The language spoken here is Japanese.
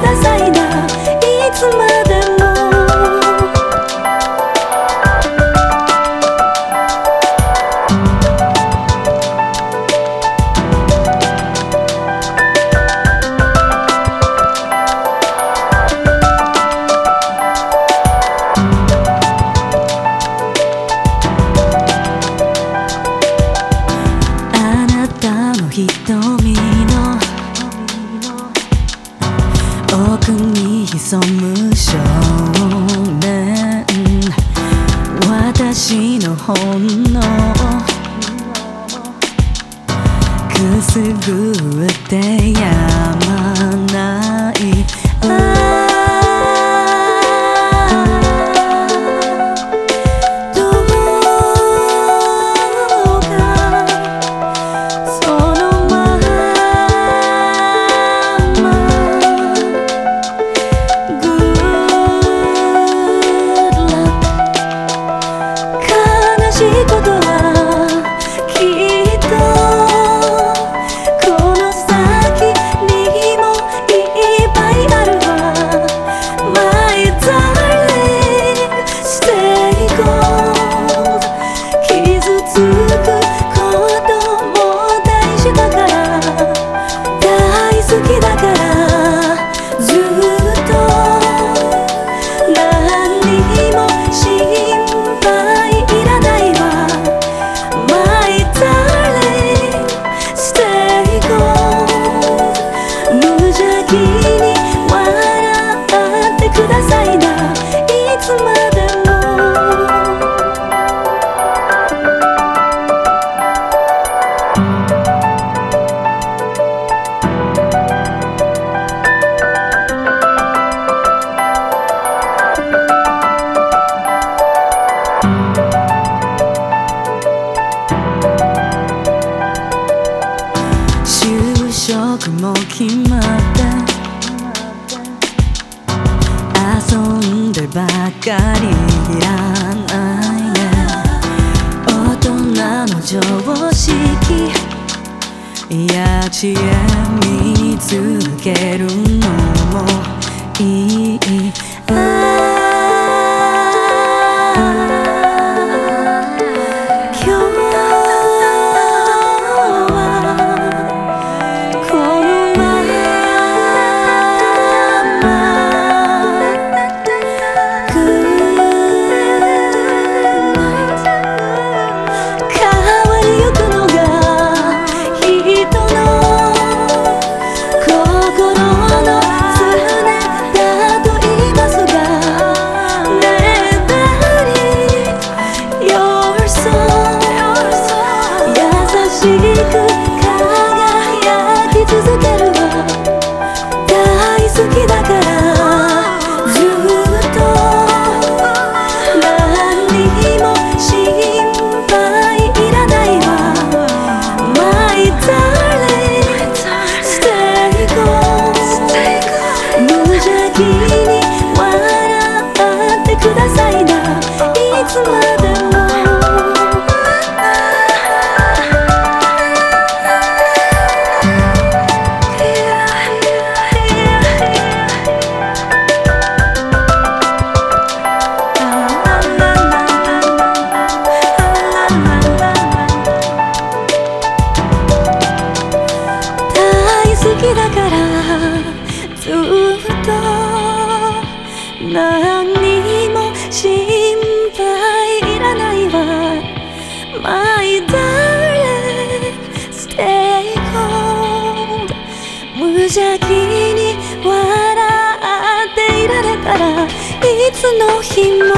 くださいないつまで奥に潜む少年。私の本能。くすぐってやまない。僕も決まって遊んでばかりいらないね。大人の常識。や知恵見つけるきだからずっと何も心配いらないわ。My darling stay cold 無邪気に笑っていられたらいつの日も